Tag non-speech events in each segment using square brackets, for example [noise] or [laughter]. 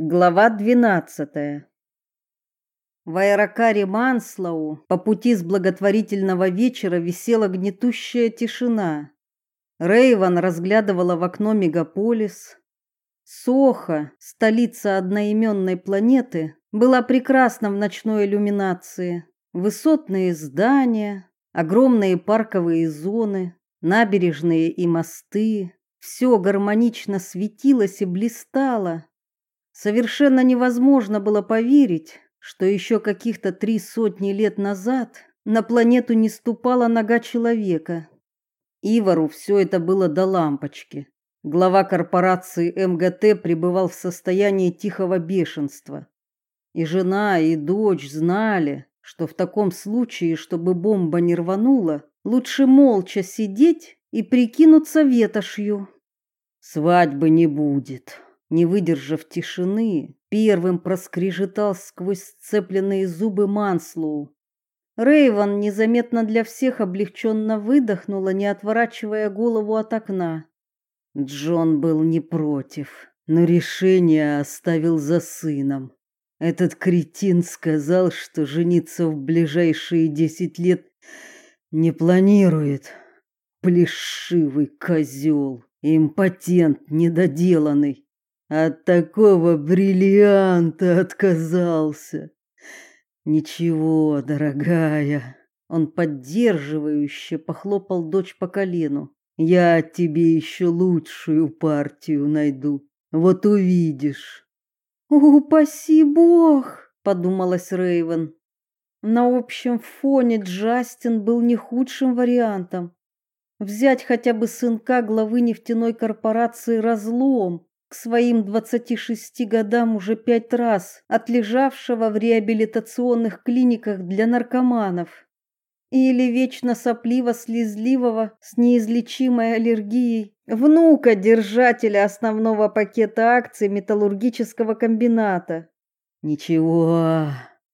Глава 12. В аэрокаре Манслоу по пути с благотворительного вечера висела гнетущая тишина. Рейван разглядывала в окно мегаполис. Соха, столица одноименной планеты, была прекрасна в ночной иллюминации. Высотные здания, огромные парковые зоны, набережные и мосты, все гармонично светилось и блистало. Совершенно невозможно было поверить, что еще каких-то три сотни лет назад на планету не ступала нога человека. Ивару все это было до лампочки. Глава корпорации МГТ пребывал в состоянии тихого бешенства. И жена, и дочь знали, что в таком случае, чтобы бомба не рванула, лучше молча сидеть и прикинуться ветошью. Свадьбы не будет, не выдержав тишины, первым проскрежетал сквозь сцепленные зубы Манслоу. Рейван незаметно для всех облегченно выдохнула, не отворачивая голову от окна. Джон был не против, но решение оставил за сыном. Этот кретин сказал, что жениться в ближайшие десять лет не планирует. Плешивый козел, импотент недоделанный. От такого бриллианта отказался. Ничего, дорогая. Он поддерживающе похлопал дочь по колену. Я тебе еще лучшую партию найду. Вот увидишь. Упаси бог, подумалась Рейвен. На общем фоне Джастин был не худшим вариантом. Взять хотя бы сынка главы нефтяной корпорации Разлом, к своим 26 годам уже пять раз отлежавшего в реабилитационных клиниках для наркоманов. Или вечно сопливо-слезливого с неизлечимой аллергией внука держателя основного пакета акций металлургического комбината. Ничего,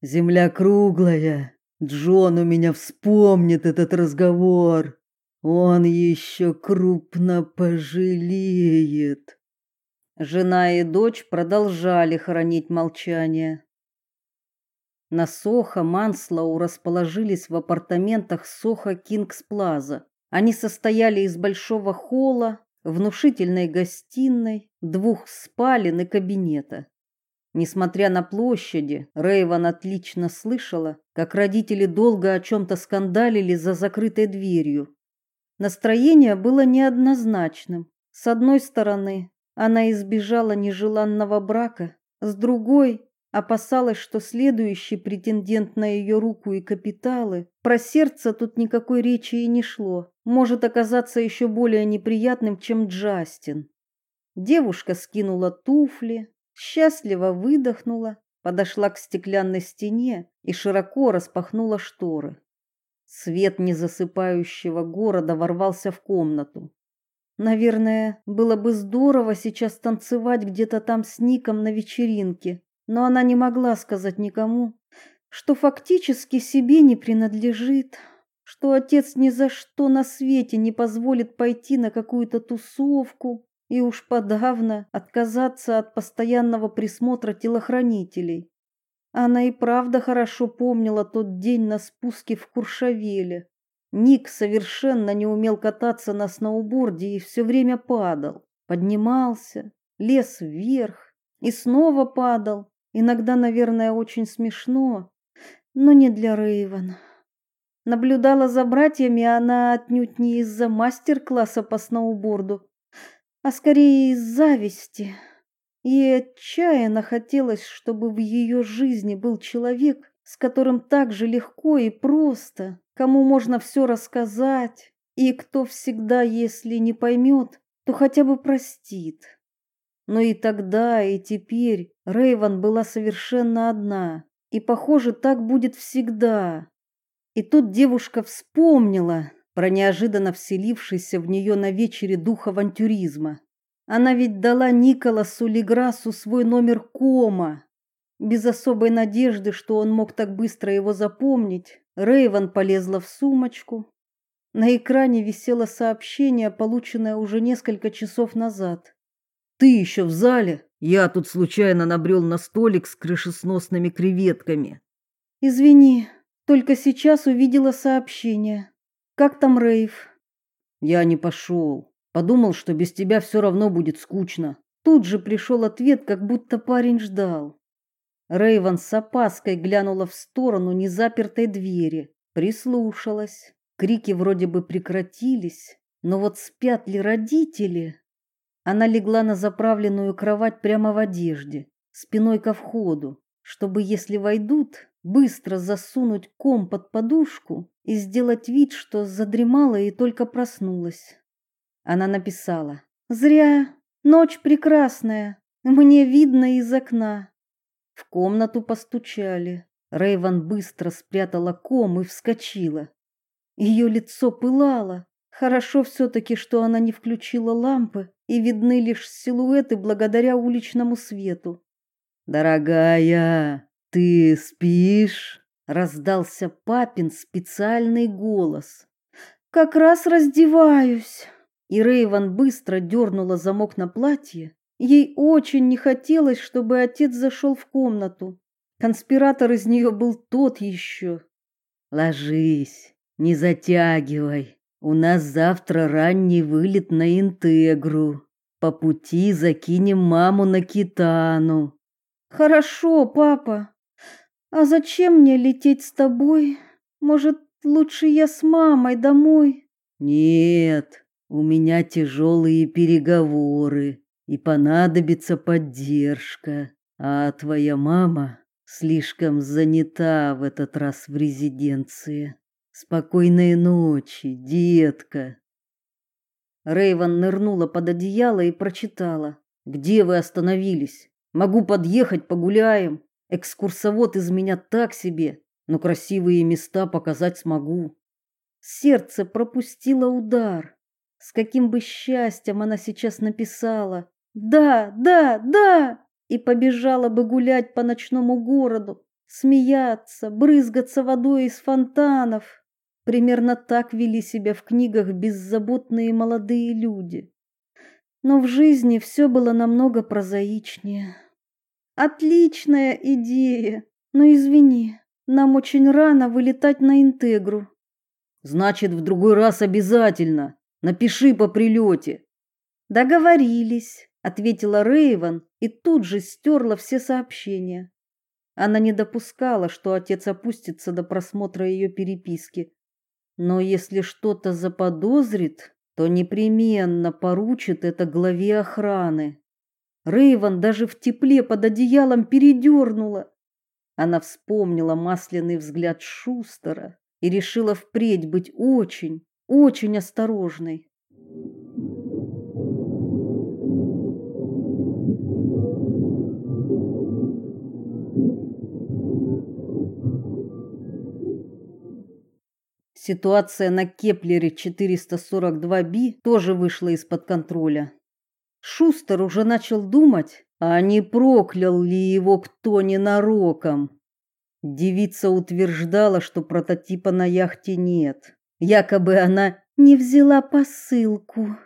земля круглая. Джон у меня вспомнит этот разговор. Он еще крупно пожалеет. Жена и дочь продолжали хранить молчание. На Сохо Манслоу расположились в апартаментах Сохо Кингс Плаза. Они состояли из большого холла, внушительной гостиной, двух спален и кабинета. Несмотря на площади, Рейван отлично слышала, как родители долго о чем то скандалили за закрытой дверью. Настроение было неоднозначным. С одной стороны, она избежала нежеланного брака, с другой опасалась, что следующий претендент на ее руку и капиталы, про сердце тут никакой речи и не шло, может оказаться еще более неприятным, чем Джастин. Девушка скинула туфли, счастливо выдохнула, подошла к стеклянной стене и широко распахнула шторы. Свет незасыпающего города ворвался в комнату. Наверное, было бы здорово сейчас танцевать где-то там с Ником на вечеринке, но она не могла сказать никому, что фактически себе не принадлежит, что отец ни за что на свете не позволит пойти на какую-то тусовку и уж подавно отказаться от постоянного присмотра телохранителей. Она и правда хорошо помнила тот день на спуске в Куршавеле, Ник совершенно не умел кататься на сноуборде и все время падал. Поднимался, лез вверх и снова падал. Иногда, наверное, очень смешно, но не для Рейвен. Наблюдала за братьями она отнюдь не из-за мастер-класса по сноуборду, а скорее из зависти. И отчаянно хотелось, чтобы в ее жизни был человек, с которым так же легко и просто кому можно все рассказать, и кто всегда, если не поймет, то хотя бы простит. Но и тогда, и теперь Рейван была совершенно одна, и, похоже, так будет всегда. И тут девушка вспомнила про неожиданно вселившийся в нее на вечере дух авантюризма. Она ведь дала Николасу Леграсу свой номер кома. Без особой надежды, что он мог так быстро его запомнить, Рейвен полезла в сумочку. На экране висело сообщение, полученное уже несколько часов назад. Ты еще в зале? Я тут случайно набрел на столик с крышесносными креветками. Извини, только сейчас увидела сообщение. Как там Рейв? Я не пошел. Подумал, что без тебя все равно будет скучно. Тут же пришел ответ, как будто парень ждал. Рейван с опаской глянула в сторону незапертой двери, прислушалась. Крики вроде бы прекратились, но вот спят ли родители? Она легла на заправленную кровать прямо в одежде, спиной ко входу, чтобы, если войдут, быстро засунуть ком под подушку и сделать вид, что задремала и только проснулась. Она написала: "Зря, ночь прекрасная, мне видно из окна". В комнату постучали. Рейван быстро спрятала ком и вскочила. Ее лицо пылало. Хорошо все таки что она не включила лампы, и видны лишь силуэты благодаря уличному свету. Дорогая, ты спишь? раздался папин специальный голос. Как раз раздеваюсь. И Рейван быстро дернула замок на платье. Ей очень не хотелось, чтобы отец зашел в комнату. Конспиратор из нее был тот еще. Ложись, не затягивай. У нас завтра ранний вылет на Интегру. По пути закинем маму на Китану. Хорошо, папа. А зачем мне лететь с тобой? Может, лучше я с мамой домой? Нет, у меня тяжелые переговоры, и понадобится поддержка. А твоя мама слишком занята в этот раз в резиденции. Спокойной ночи, детка. Рейвен нырнула под одеяло и прочитала: "Где вы остановились? Могу подъехать, погуляем". Экскурсовод из меня так себе, но красивые места показать смогу. Сердце пропустило удар. С каким бы счастьем она сейчас написала: "Да, да, да!" и побежала бы гулять по ночному городу, смеяться, брызгаться водой из фонтанов. Примерно так вели себя в книгах беззаботные молодые люди. Но в жизни все было намного прозаичнее. Отличная идея. Но извини, нам очень рано вылетать на Интегру. Значит, в другой раз обязательно. Напиши по прилете. Договорились, ответила Рейвен и тут же стерла все сообщения. Она не допускала, что отец опустится до просмотра ее переписки. Но если что-то заподозрит, то непременно поручит это главе охраны. Рейван даже в тепле под одеялом передернула. Она вспомнила масляный взгляд Шустера и решила впредь быть очень, очень осторожной. Ситуация на Кеплере 442b тоже вышла из-под контроля. Шустер уже начал думать, а не проклял ли его кто ненароком. Девица утверждала, что прототипа на яхте нет. Якобы она не взяла посылку.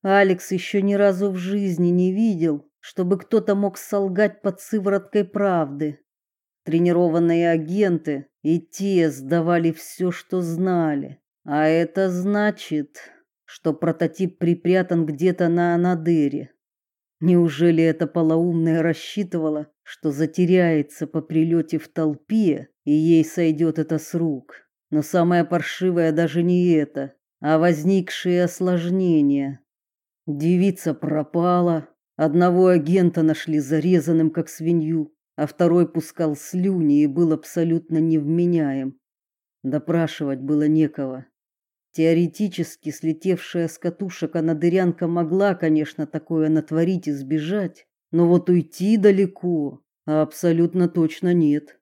Алекс еще ни разу в жизни не видел, чтобы кто-то мог солгать под сывороткой правды. Тренированные агенты и те сдавали все, что знали. А это значит, что прототип припрятан где-то на Анадыре. Неужели эта полоумная рассчитывала, что затеряется по прилете в толпе, и ей сойдет это с рук? Но самое паршивое даже не это, а возникшие осложнения. Девица пропала, одного агента нашли зарезанным как свинью, а второй пускал слюни и был абсолютно невменяем. Допрашивать было некого. Теоретически слетевшая с катушек анадырянка могла, конечно, такое натворить и сбежать, но вот уйти далеко а абсолютно точно нет.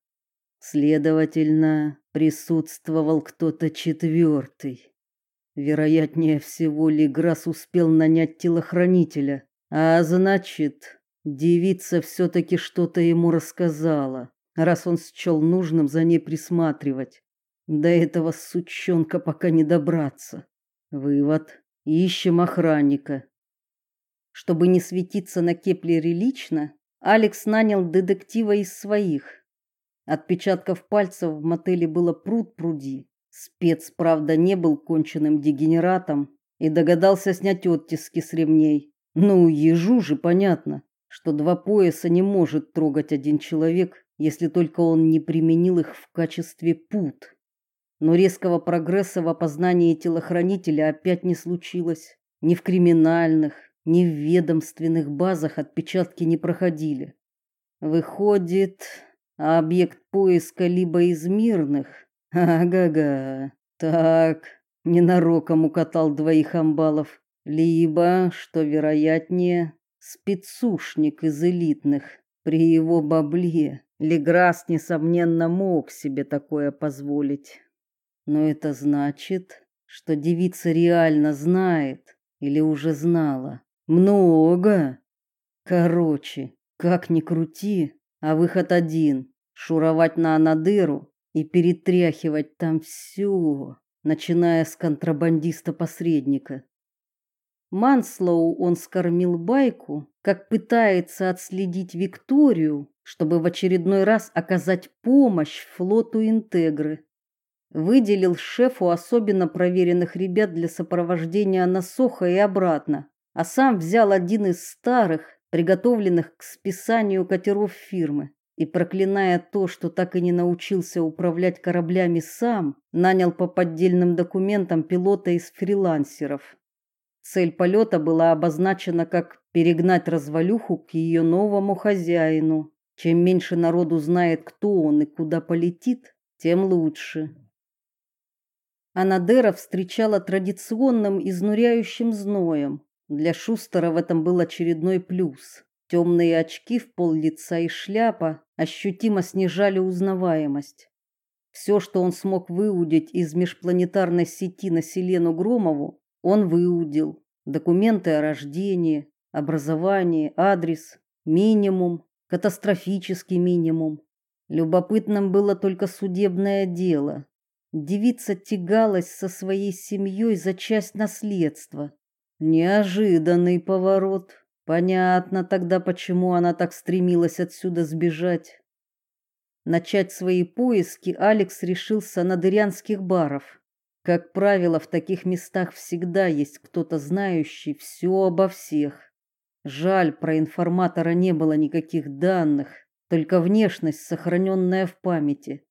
Следовательно, присутствовал кто-то четвертый. Вероятнее всего, Леграс успел нанять телохранителя, а значит, девица все таки что-то ему рассказала, раз он счел нужным за ней присматривать. До этого сучонка пока не добраться. Вывод: ищем охранника. Чтобы не светиться на Кеплере лично, Алекс нанял детектива из своих. Отпечатков пальцев в мотеле было пруд-пруди. Спец, правда, не был конченным дегенератом и догадался снять оттиски с ремней. Ну, ежу же понятно, что два пояса не может трогать один человек, если только он не применил их в качестве пут. Но резкого прогресса в опознании телохранителя опять не случилось. Ни в криминальных, ни в ведомственных базах отпечатки не проходили. Выходит, объект поиска либо из мирных. Ага-га. Так, ненароком укатал двоих амбалов, либо, что вероятнее, спецушник из элитных. При его бабле Леграс несомненно мог себе такое позволить. Но это значит, что девица реально знает или уже знала много. Короче, как ни крути, а выход один шуровать на Анадыру и перетряхивать там все, начиная с контрабандиста-посредника. Манслоу он скормил байку, как пытается отследить Викторию, чтобы в очередной раз оказать помощь флоту Интегры. Выделил шефу особенно проверенных ребят для сопровождения на Сохо и обратно а сам взял один из старых, приготовленных к списанию катеров фирмы, и проклиная то, что так и не научился управлять кораблями сам, нанял по поддельным документам пилота из фрилансеров. Цель полета была обозначена как перегнать развалюху к ее новому хозяину. Чем меньше народу знает, кто он и куда полетит, тем лучше. Анадера встречала традиционным изнуряющим зноем, для Шустера в этом был очередной плюс. Темные очки в пол лица и шляпа ощутимо снижали узнаваемость. Все, что он смог выудить из межпланетарной сети на Селену Громову, он выудил. Документы о рождении, образовании, адрес, минимум, катастрофический минимум. Любопытным было только судебное дело. Девица тягалась со своей семьей за часть наследства. Неожиданный поворот. Понятно тогда, почему она так стремилась отсюда сбежать. Начать свои поиски Алекс решился на дырянских баров. Как правило, в таких местах всегда есть кто-то знающий все обо всех. Жаль, про информатора не было никаких данных, только внешность, сохраненная в памяти.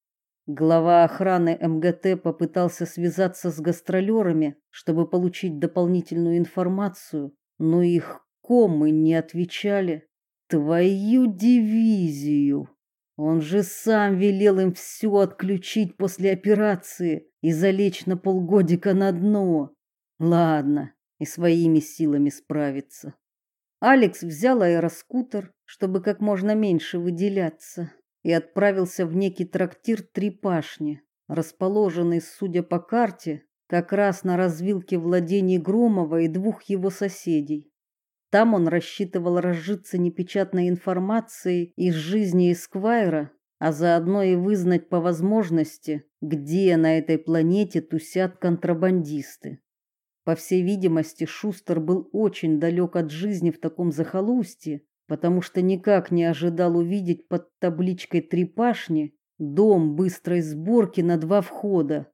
Глава охраны МГТ попытался связаться с гастролерами, чтобы получить дополнительную информацию, но их комы не отвечали. Твою дивизию! Он же сам велел им все отключить после операции и залечь на полгодика на дно. Ладно, и своими силами справиться. Алекс взял аэроскутер, чтобы как можно меньше выделяться и отправился в некий трактир Три Пашни, расположенный, судя по карте, как раз на развилке владений Громова и двух его соседей. Там он рассчитывал разжиться непечатной информацией из жизни Эсквайра, а заодно и вызнать по возможности, где на этой планете тусят контрабандисты. По всей видимости, Шустер был очень далек от жизни в таком захолустье, потому что никак не ожидал увидеть под табличкой «Три пашни» дом быстрой сборки на два входа.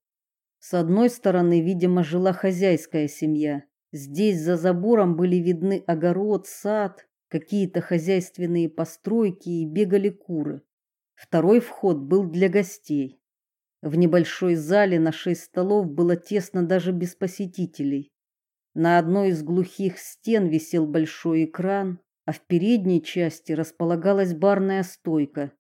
С одной стороны, видимо, жила хозяйская семья. Здесь за забором были видны огород, сад, какие-то хозяйственные постройки и бегали куры. Второй вход был для гостей. В небольшой зале на шесть столов было тесно даже без посетителей. На одной из глухих стен висел большой экран, а в передней части располагалась барная стойка.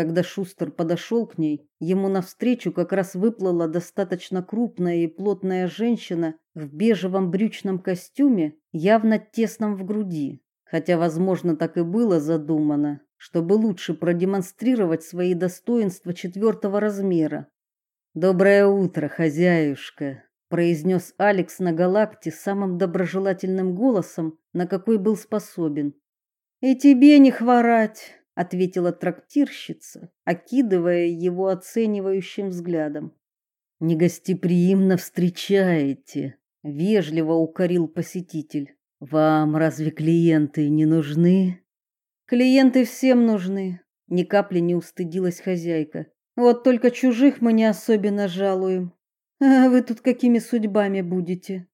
Когда Шустер подошел к ней, ему навстречу как раз выплыла достаточно крупная и плотная женщина в бежевом брючном костюме, явно тесном в груди, хотя, возможно, так и было задумано, чтобы лучше продемонстрировать свои достоинства четвертого размера. Доброе утро, хозяюшка, произнес Алекс на галакте самым доброжелательным голосом, на какой был способен. И тебе не хворать, ответила трактирщица, окидывая его оценивающим взглядом. Негостеприимно встречаете, вежливо укорил посетитель. Вам разве клиенты не нужны? Клиенты всем нужны, ни капли не устыдилась хозяйка. Вот только чужих мы не особенно жалуем. А вы тут какими судьбами будете?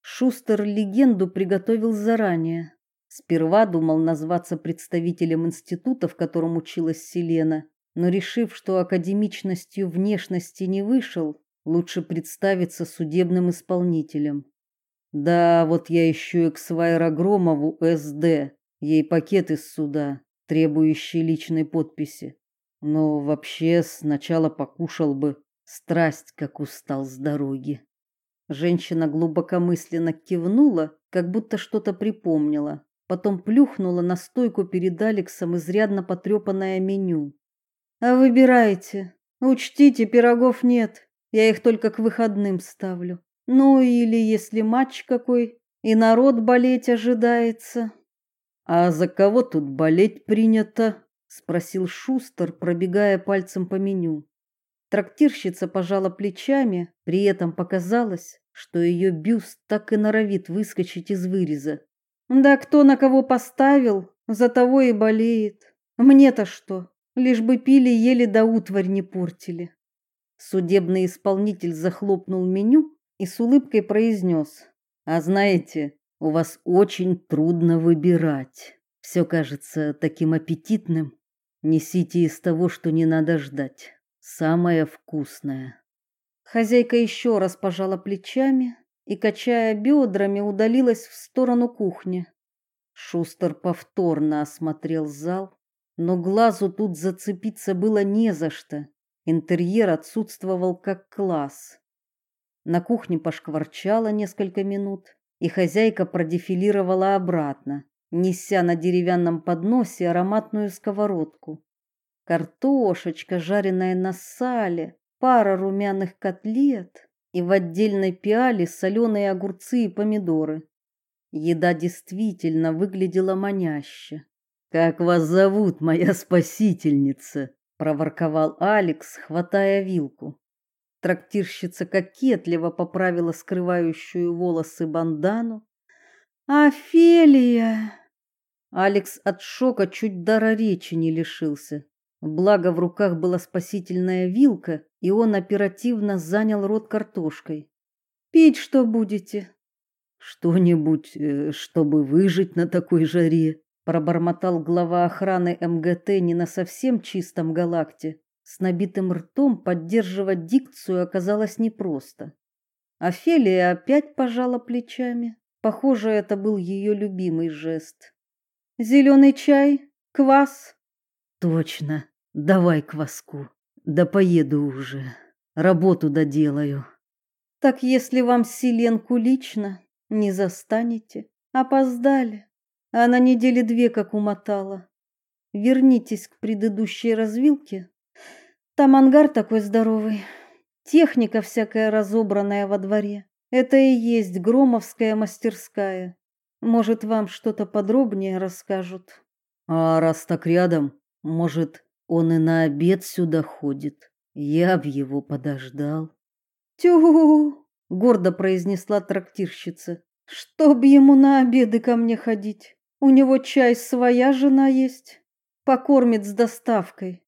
Шустер легенду приготовил заранее. Сперва думал назваться представителем института, в котором училась Селена, но решив, что академичностью внешности не вышел, лучше представиться судебным исполнителем. Да, вот я ищу эксвайра Громову СД, ей пакет из суда, требующий личной подписи. Но вообще сначала покушал бы, страсть как устал с дороги. Женщина глубокомысленно кивнула, как будто что-то припомнила, потом плюхнула на стойку перед Алексом изрядно потрепанное меню. А выбирайте. Учтите, пирогов нет. Я их только к выходным ставлю. Ну или если матч какой и народ болеть ожидается. А за кого тут болеть принято? спросил Шустер, пробегая пальцем по меню. Трактирщица пожала плечами, при этом показалось, что ее бюст так и норовит выскочить из выреза. Да кто на кого поставил, за того и болеет. Мне-то что? Лишь бы пили, ели да утварь не портили. Судебный исполнитель захлопнул меню и с улыбкой произнес: "А знаете, у вас очень трудно выбирать. Все кажется таким аппетитным. Несите из того, что не надо ждать. Самое вкусное". Хозяйка еще раз пожала плечами и, качая бедрами, удалилась в сторону кухни. Шустер повторно осмотрел зал, но глазу тут зацепиться было не за что. Интерьер отсутствовал как класс. На кухне пошкварчало несколько минут, и хозяйка продефилировала обратно, неся на деревянном подносе ароматную сковородку. Картошечка, жареная на сале, пара румяных котлет и в отдельной пиале соленые огурцы и помидоры. Еда действительно выглядела маняще. Как вас зовут, моя спасительница? проворковал Алекс, хватая вилку. Трактирщица кокетливо поправила скрывающую волосы бандану. Офелия. Алекс от шока чуть дара речи не лишился. Благо в руках была спасительная вилка, и он оперативно занял рот картошкой. Пить что будете? Что-нибудь, э, чтобы выжить на такой жаре, пробормотал глава охраны МГТ не на совсем чистом галакте. С набитым ртом поддерживать дикцию оказалось непросто. Офелия опять пожала плечами. Похоже, это был ее любимый жест. Зеленый чай, квас. Точно. Давай кваску. Да поеду уже. Работу доделаю. Так если вам Селенку лично не застанете, опоздали. А на неделе две как умотала. Вернитесь к предыдущей развилке. Там ангар такой здоровый. Техника всякая разобранная во дворе. Это и есть Громовская мастерская. Может, вам что-то подробнее расскажут. А раз так рядом, может, он и на обед сюда ходит. Я б его подождал. Тю, гордо произнесла трактирщица. Чтоб ему на обеды ко мне ходить. У него чай своя жена есть. Покормит с доставкой.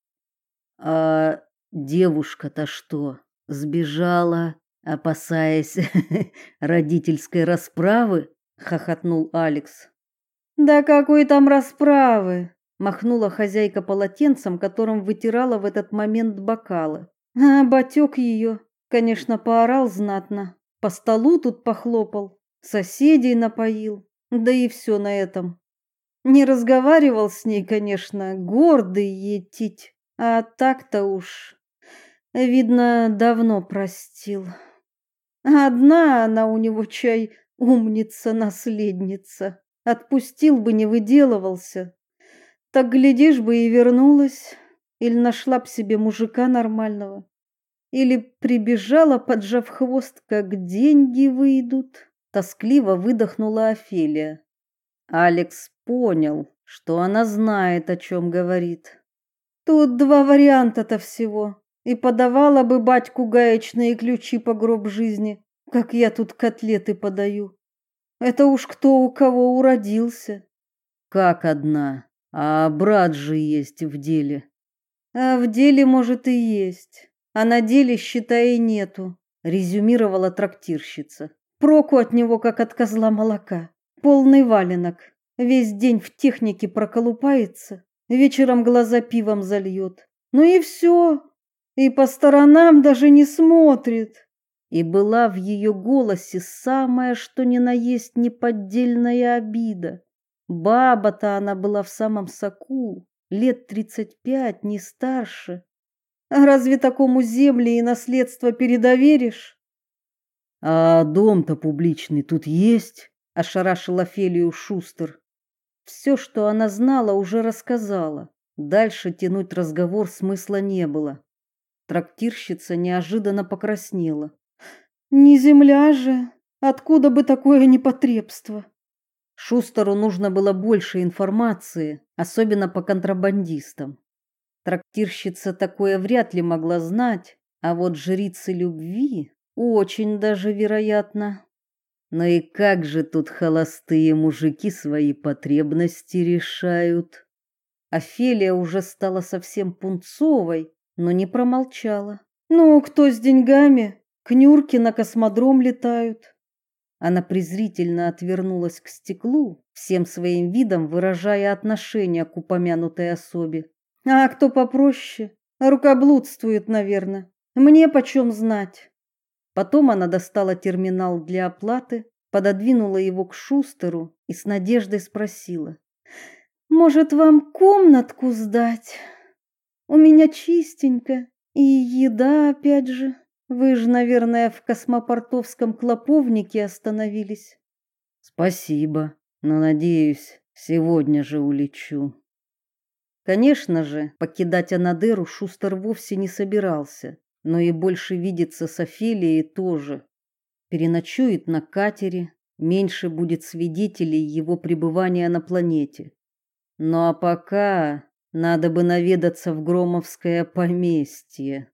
А девушка-то что, сбежала, опасаясь [laughs] родительской расправы? хохотнул Алекс. Да какой там расправы? Махнула хозяйка полотенцем, которым вытирала в этот момент бокалы. А батек ее, конечно, поорал знатно. По столу тут похлопал, соседей напоил. Да и все на этом. Не разговаривал с ней, конечно, гордый етить, а так-то уж видно, давно простил. Одна она у него чай умница, наследница. Отпустил бы, не выделывался. Так глядишь бы и вернулась, или нашла б себе мужика нормального, или прибежала, поджав хвост, как деньги выйдут. Тоскливо выдохнула Офелия. Алекс понял, что она знает, о чем говорит. Тут два варианта-то всего. И подавала бы батьку гаечные ключи по гроб жизни, как я тут котлеты подаю. Это уж кто у кого уродился. Как одна? А брат же есть в деле. А в деле, может, и есть. А на деле, считай, и нету, резюмировала трактирщица. Проку от него, как от козла молока. Полный валенок. Весь день в технике проколупается, вечером глаза пивом зальет. Ну и все. И по сторонам даже не смотрит. И была в ее голосе самая что ни на есть неподдельная обида. Баба-то она была в самом соку, лет тридцать пять, не старше. А разве такому земле и наследство передоверишь? А дом-то публичный тут есть? ошарашил Офелию Шустер. Все, что она знала, уже рассказала. Дальше тянуть разговор смысла не было. Трактирщица неожиданно покраснела. Не земля же, откуда бы такое непотребство? Шустеру нужно было больше информации, особенно по контрабандистам. Трактирщица такое вряд ли могла знать, а вот жрицы любви очень даже вероятно. Но и как же тут холостые мужики свои потребности решают? Офелия уже стала совсем пунцовой, но не промолчала. Ну, кто с деньгами? К на космодром летают. Она презрительно отвернулась к стеклу, всем своим видом выражая отношение к упомянутой особе. А кто попроще, рукоблудствует, наверное. Мне почем знать? Потом она достала терминал для оплаты, пододвинула его к Шустеру и с надеждой спросила: "Может, вам комнатку сдать? У меня чистенько и еда опять же". Вы же, наверное, в космопортовском клоповнике остановились. Спасибо, но надеюсь, сегодня же улечу. Конечно же, покидать Анадыру Шустер вовсе не собирался, но и больше видеться с Офелией тоже. Переночует на катере, меньше будет свидетелей его пребывания на планете. Ну а пока надо бы наведаться в Громовское поместье.